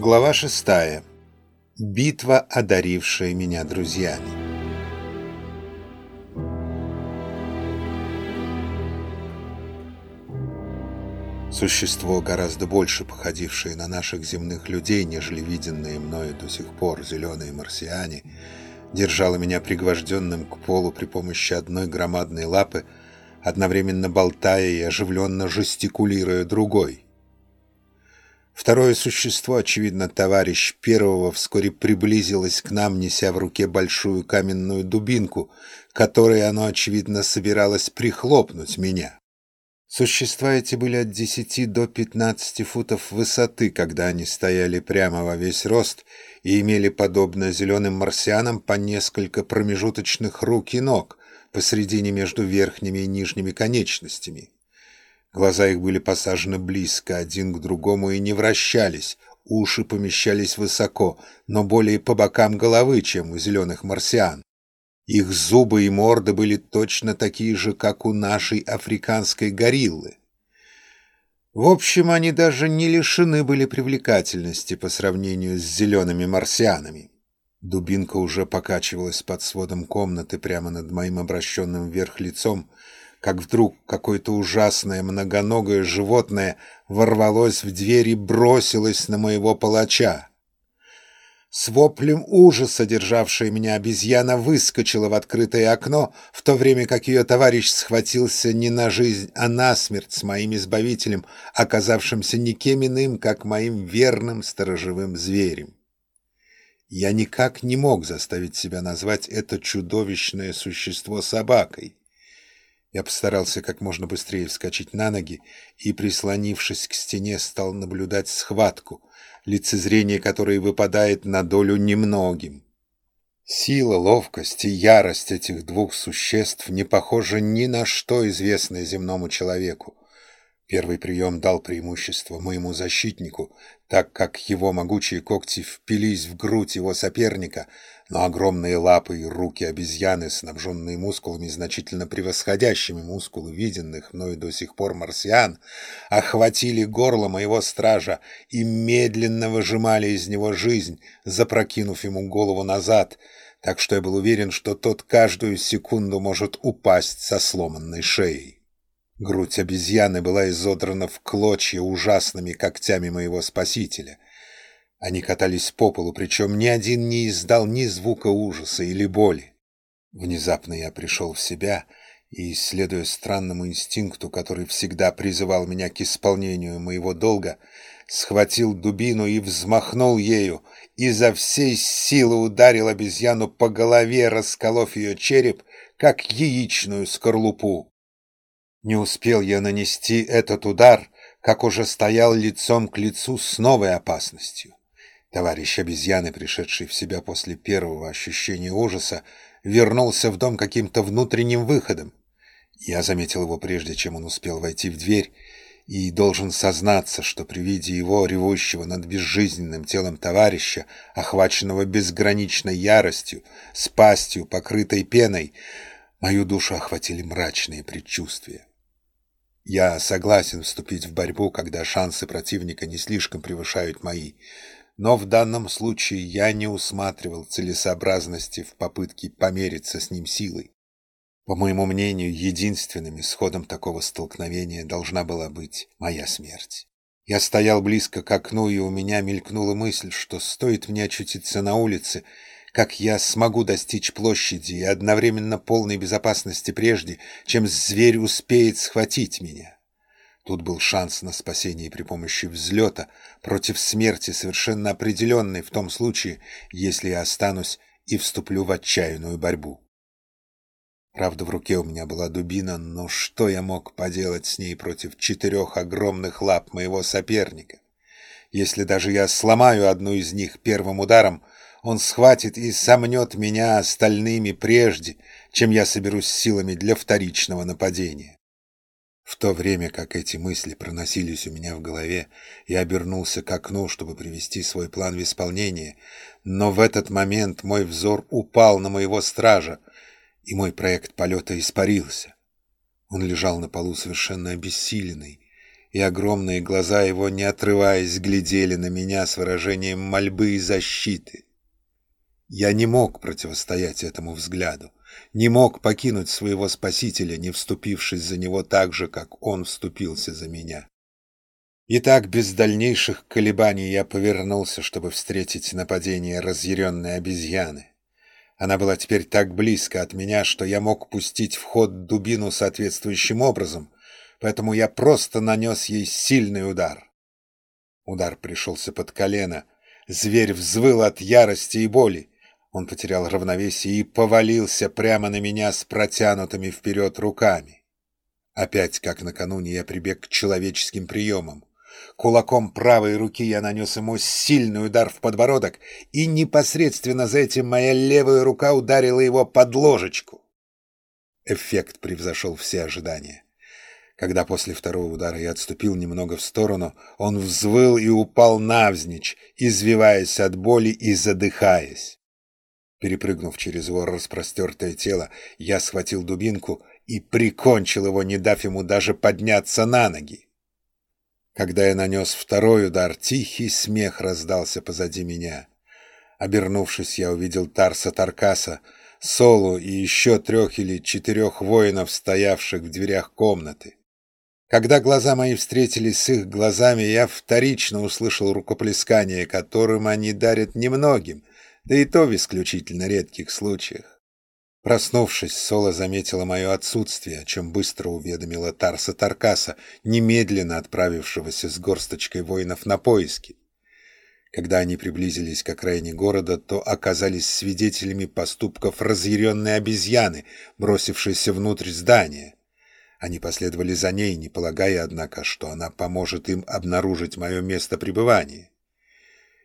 Глава шестая. Битва, одарившая меня друзьями. Существо, гораздо больше походившее на наших земных людей, нежели виденные мною до сих пор зеленые марсиане, держало меня пригвожденным к полу при помощи одной громадной лапы, одновременно болтая и оживленно жестикулируя другой — Второе существо, очевидно, товарищ первого, вскоре приблизилось к нам, неся в руке большую каменную дубинку, которой оно, очевидно, собиралось прихлопнуть меня. Существа эти были от десяти до пятнадцати футов высоты, когда они стояли прямо во весь рост и имели, подобно зеленым марсианам, по несколько промежуточных рук и ног посредине между верхними и нижними конечностями. Глаза их были посажены близко один к другому и не вращались, уши помещались высоко, но более по бокам головы, чем у зеленых марсиан. Их зубы и морды были точно такие же, как у нашей африканской гориллы. В общем, они даже не лишены были привлекательности по сравнению с зелеными марсианами. Дубинка уже покачивалась под сводом комнаты прямо над моим обращенным вверх лицом, как вдруг какое-то ужасное многоногое животное ворвалось в дверь и бросилось на моего палача. С воплем ужаса, державшая меня обезьяна, выскочила в открытое окно, в то время как ее товарищ схватился не на жизнь, а на смерть с моим избавителем, оказавшимся никем иным, как моим верным сторожевым зверем. Я никак не мог заставить себя назвать это чудовищное существо собакой. Я постарался как можно быстрее вскочить на ноги и, прислонившись к стене, стал наблюдать схватку, лицезрение которой выпадает на долю немногим. Сила, ловкость и ярость этих двух существ не похожи ни на что известное земному человеку. Первый прием дал преимущество моему защитнику, так как его могучие когти впились в грудь его соперника, но огромные лапы и руки обезьяны, снабженные мускулами, значительно превосходящими мускулы виденных мною до сих пор марсиан, охватили горло моего стража и медленно выжимали из него жизнь, запрокинув ему голову назад, так что я был уверен, что тот каждую секунду может упасть со сломанной шеей. Грудь обезьяны была изодрана в клочья ужасными когтями моего спасителя. Они катались по полу, причем ни один не издал ни звука ужаса или боли. Внезапно я пришел в себя и, следуя странному инстинкту, который всегда призывал меня к исполнению моего долга, схватил дубину и взмахнул ею, и за всей силы ударил обезьяну по голове, расколов ее череп, как яичную скорлупу. Не успел я нанести этот удар, как уже стоял лицом к лицу с новой опасностью. Товарищ обезьяны, пришедший в себя после первого ощущения ужаса, вернулся в дом каким-то внутренним выходом. Я заметил его прежде, чем он успел войти в дверь, и должен сознаться, что при виде его, ревущего над безжизненным телом товарища, охваченного безграничной яростью, с пастью, покрытой пеной, мою душу охватили мрачные предчувствия. Я согласен вступить в борьбу, когда шансы противника не слишком превышают мои, но в данном случае я не усматривал целесообразности в попытке помериться с ним силой. По моему мнению, единственным исходом такого столкновения должна была быть моя смерть. Я стоял близко к окну, и у меня мелькнула мысль, что стоит мне очутиться на улице, как я смогу достичь площади и одновременно полной безопасности прежде, чем зверь успеет схватить меня. Тут был шанс на спасение при помощи взлета против смерти, совершенно определенной в том случае, если я останусь и вступлю в отчаянную борьбу. Правда, в руке у меня была дубина, но что я мог поделать с ней против четырех огромных лап моего соперника? Если даже я сломаю одну из них первым ударом, он схватит и сомнет меня остальными прежде, чем я соберусь силами для вторичного нападения. В то время, как эти мысли проносились у меня в голове, я обернулся к окну, чтобы привести свой план в исполнение, но в этот момент мой взор упал на моего стража, и мой проект полета испарился. Он лежал на полу совершенно обессиленный, и огромные глаза его, не отрываясь, глядели на меня с выражением мольбы и защиты. Я не мог противостоять этому взгляду, не мог покинуть своего спасителя, не вступившись за него так же, как он вступился за меня. И так без дальнейших колебаний я повернулся, чтобы встретить нападение разъяренной обезьяны. Она была теперь так близко от меня, что я мог пустить в ход дубину соответствующим образом, поэтому я просто нанес ей сильный удар. Удар пришелся под колено. Зверь взвыл от ярости и боли. Он потерял равновесие и повалился прямо на меня с протянутыми вперед руками. Опять, как накануне, я прибег к человеческим приемам. Кулаком правой руки я нанес ему сильный удар в подбородок, и непосредственно за этим моя левая рука ударила его под ложечку. Эффект превзошел все ожидания. Когда после второго удара я отступил немного в сторону, он взвыл и упал навзничь, извиваясь от боли и задыхаясь. Перепрыгнув через его распростертое тело, я схватил дубинку и прикончил его, не дав ему даже подняться на ноги. Когда я нанес второй удар, тихий смех раздался позади меня. Обернувшись, я увидел Тарса Таркаса, Солу и еще трех или четырех воинов, стоявших в дверях комнаты. Когда глаза мои встретились с их глазами, я вторично услышал рукоплескание, которым они дарят немногим, да и то в исключительно редких случаях. Проснувшись, Соло заметила мое отсутствие, о чем быстро уведомила Тарса Таркаса, немедленно отправившегося с горсточкой воинов на поиски. Когда они приблизились к окраине города, то оказались свидетелями поступков разъяренной обезьяны, бросившейся внутрь здания. Они последовали за ней, не полагая, однако, что она поможет им обнаружить мое место пребывания.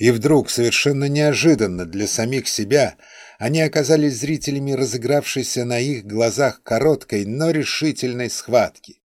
И вдруг, совершенно неожиданно для самих себя, они оказались зрителями разыгравшейся на их глазах короткой, но решительной схватки.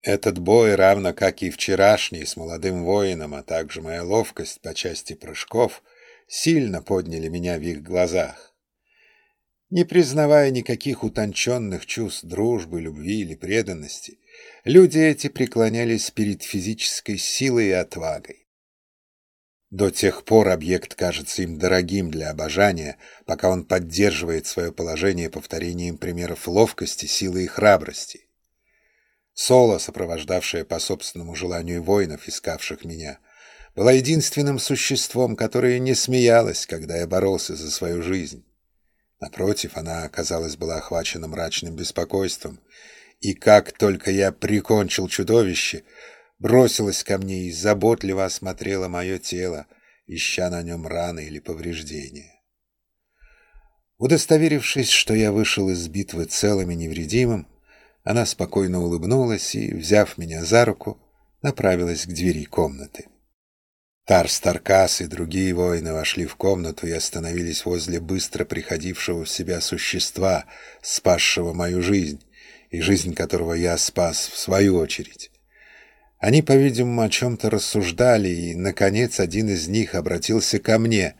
Этот бой, равно как и вчерашний с молодым воином, а также моя ловкость по части прыжков, сильно подняли меня в их глазах. Не признавая никаких утонченных чувств дружбы, любви или преданности, люди эти преклонялись перед физической силой и отвагой. До тех пор объект кажется им дорогим для обожания, пока он поддерживает свое положение повторением примеров ловкости, силы и храбрости. Соло, сопровождавшая по собственному желанию воинов, искавших меня, была единственным существом, которое не смеялось, когда я боролся за свою жизнь. Напротив, она, казалось, была охвачена мрачным беспокойством, и как только я прикончил чудовище — бросилась ко мне и заботливо осмотрела мое тело, ища на нем раны или повреждения. Удостоверившись, что я вышел из битвы целым и невредимым, она спокойно улыбнулась и, взяв меня за руку, направилась к двери комнаты. Тарс Таркас и другие воины вошли в комнату и остановились возле быстро приходившего в себя существа, спасшего мою жизнь, и жизнь которого я спас в свою очередь. Они, по-видимому, о чем-то рассуждали, и, наконец, один из них обратился ко мне,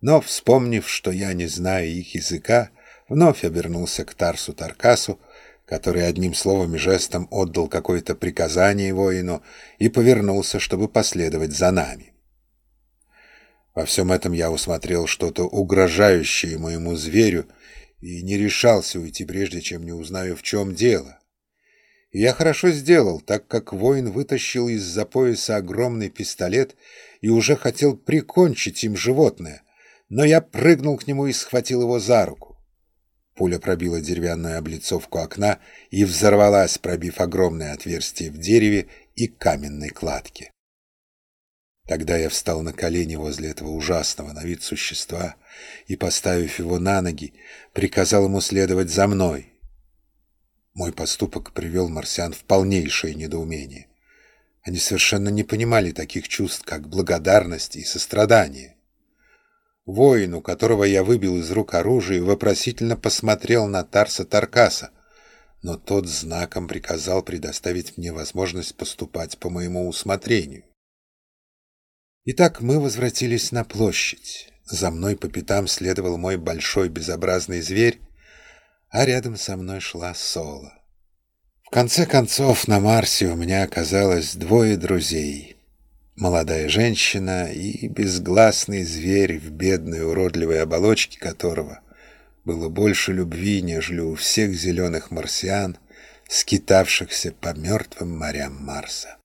но, вспомнив, что я не знаю их языка, вновь обернулся к Тарсу Таркасу, который одним словом и жестом отдал какое-то приказание воину и повернулся, чтобы последовать за нами. Во всем этом я усмотрел что-то угрожающее моему зверю и не решался уйти, прежде чем не узнаю, в чем дело. Я хорошо сделал, так как воин вытащил из-за пояса огромный пистолет и уже хотел прикончить им животное, но я прыгнул к нему и схватил его за руку. Пуля пробила деревянную облицовку окна и взорвалась, пробив огромное отверстие в дереве и каменной кладке. Тогда я встал на колени возле этого ужасного на вид существа и, поставив его на ноги, приказал ему следовать за мной. Мой поступок привел марсиан в полнейшее недоумение. Они совершенно не понимали таких чувств, как благодарность и сострадание. Воин, у которого я выбил из рук оружие, вопросительно посмотрел на Тарса Таркаса, но тот знаком приказал предоставить мне возможность поступать по моему усмотрению. Итак, мы возвратились на площадь. За мной по пятам следовал мой большой безобразный зверь, а рядом со мной шла Соло. В конце концов, на Марсе у меня оказалось двое друзей. Молодая женщина и безгласный зверь, в бедной уродливой оболочке которого было больше любви, нежели у всех зеленых марсиан, скитавшихся по мертвым морям Марса.